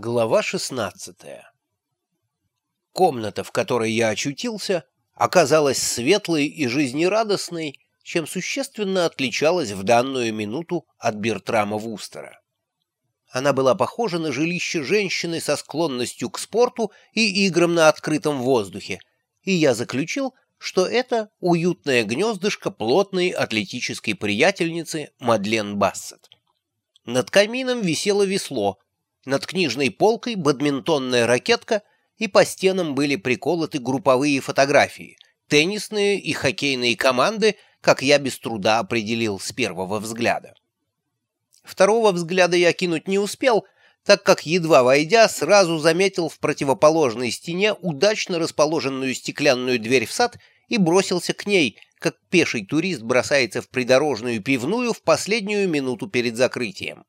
Глава 16 Комната, в которой я очутился, оказалась светлой и жизнерадостной, чем существенно отличалась в данную минуту от Бертрама Вустера. Она была похожа на жилище женщины со склонностью к спорту и играм на открытом воздухе, и я заключил, что это уютное гнездышко плотной атлетической приятельницы Мадлен Бассет. Над камином висело весло — над книжной полкой бадминтонная ракетка, и по стенам были приколоты групповые фотографии, теннисные и хоккейные команды, как я без труда определил с первого взгляда. Второго взгляда я кинуть не успел, так как, едва войдя, сразу заметил в противоположной стене удачно расположенную стеклянную дверь в сад и бросился к ней, как пеший турист бросается в придорожную пивную в последнюю минуту перед закрытием.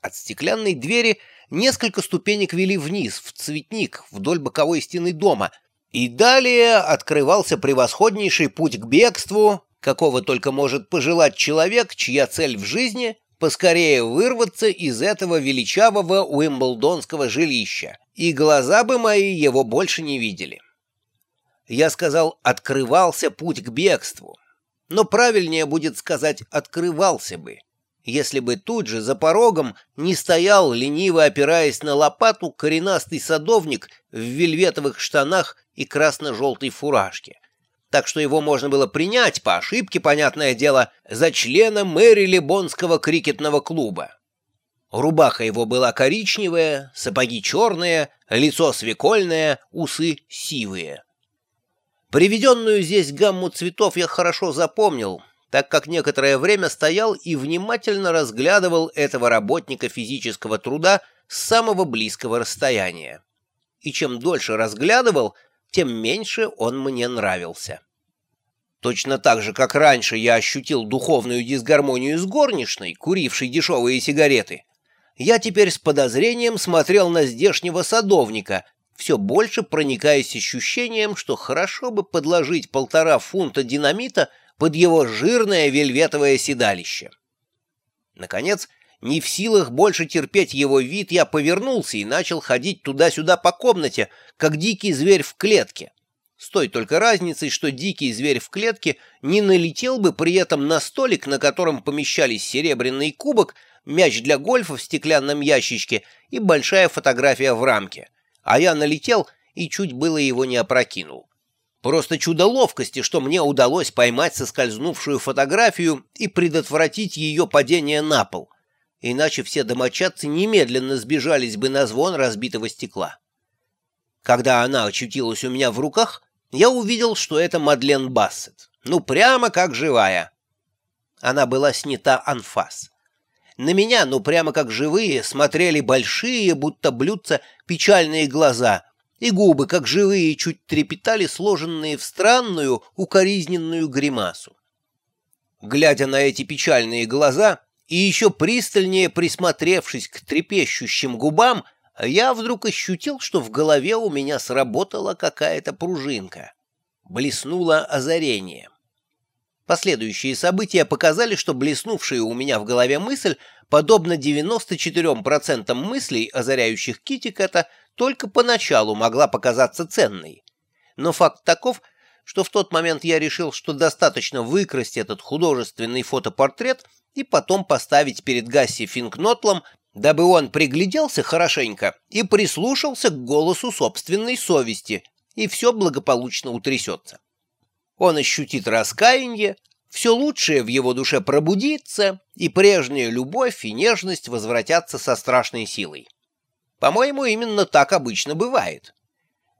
От стеклянной двери несколько ступенек вели вниз, в цветник, вдоль боковой стены дома, и далее открывался превосходнейший путь к бегству, какого только может пожелать человек, чья цель в жизни — поскорее вырваться из этого величавого уимблдонского жилища, и глаза бы мои его больше не видели. Я сказал «открывался путь к бегству», но правильнее будет сказать «открывался бы» если бы тут же за порогом не стоял, лениво опираясь на лопату, коренастый садовник в вельветовых штанах и красно-желтой фуражке. Так что его можно было принять, по ошибке, понятное дело, за члена мэри Лебонского крикетного клуба. Рубаха его была коричневая, сапоги черные, лицо свекольное, усы сивые. Приведенную здесь гамму цветов я хорошо запомнил — так как некоторое время стоял и внимательно разглядывал этого работника физического труда с самого близкого расстояния. И чем дольше разглядывал, тем меньше он мне нравился. Точно так же, как раньше я ощутил духовную дисгармонию с горничной, курившей дешевые сигареты, я теперь с подозрением смотрел на здешнего садовника, все больше проникаясь ощущением, что хорошо бы подложить полтора фунта динамита — под его жирное вельветовое седалище. Наконец, не в силах больше терпеть его вид, я повернулся и начал ходить туда-сюда по комнате, как дикий зверь в клетке. С той только разницей, что дикий зверь в клетке не налетел бы при этом на столик, на котором помещались серебряный кубок, мяч для гольфа в стеклянном ящичке и большая фотография в рамке. А я налетел и чуть было его не опрокинул. Просто чудо ловкости, что мне удалось поймать соскользнувшую фотографию и предотвратить ее падение на пол. Иначе все домочадцы немедленно сбежались бы на звон разбитого стекла. Когда она очутилась у меня в руках, я увидел, что это Мадлен Бассет. Ну, прямо как живая. Она была снята анфас. На меня, ну прямо как живые, смотрели большие, будто блюдца, печальные глаза, и губы, как живые, чуть трепетали, сложенные в странную, укоризненную гримасу. Глядя на эти печальные глаза и еще пристальнее присмотревшись к трепещущим губам, я вдруг ощутил, что в голове у меня сработала какая-то пружинка. Блеснуло озарение. Последующие события показали, что блеснувшая у меня в голове мысль, подобно 94% мыслей, озаряющих Китикета, только поначалу могла показаться ценной. Но факт таков, что в тот момент я решил, что достаточно выкрасть этот художественный фотопортрет и потом поставить перед Гасси Финкнотлом, дабы он пригляделся хорошенько и прислушался к голосу собственной совести, и все благополучно утрясется. Он ощутит раскаяние, все лучшее в его душе пробудится, и прежняя любовь и нежность возвратятся со страшной силой. По-моему, именно так обычно бывает.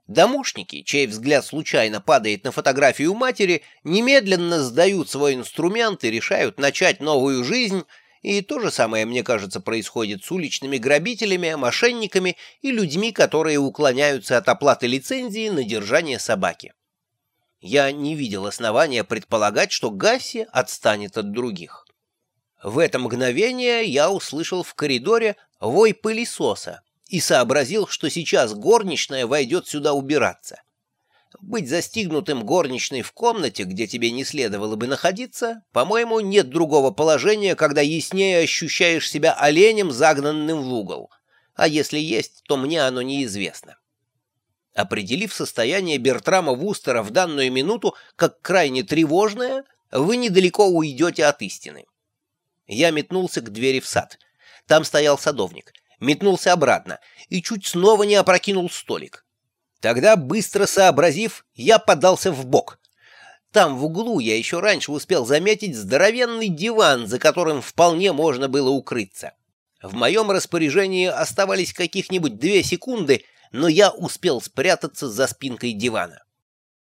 Домушники, чей взгляд случайно падает на фотографию матери, немедленно сдают свой инструмент и решают начать новую жизнь, и то же самое, мне кажется, происходит с уличными грабителями, мошенниками и людьми, которые уклоняются от оплаты лицензии на держание собаки. Я не видел основания предполагать, что Гасси отстанет от других. В это мгновение я услышал в коридоре вой пылесоса, и сообразил, что сейчас горничная войдет сюда убираться. Быть застигнутым горничной в комнате, где тебе не следовало бы находиться, по-моему, нет другого положения, когда яснее ощущаешь себя оленем, загнанным в угол. а если есть, то мне оно неизвестно. Определив состояние Бертрама Вустера в данную минуту как крайне тревожное, вы недалеко уйдете от истины. Я метнулся к двери в сад. Там стоял садовник. Метнулся обратно и чуть снова не опрокинул столик. Тогда, быстро сообразив, я подался в бок. Там в углу я еще раньше успел заметить здоровенный диван, за которым вполне можно было укрыться. В моем распоряжении оставались каких-нибудь две секунды, но я успел спрятаться за спинкой дивана.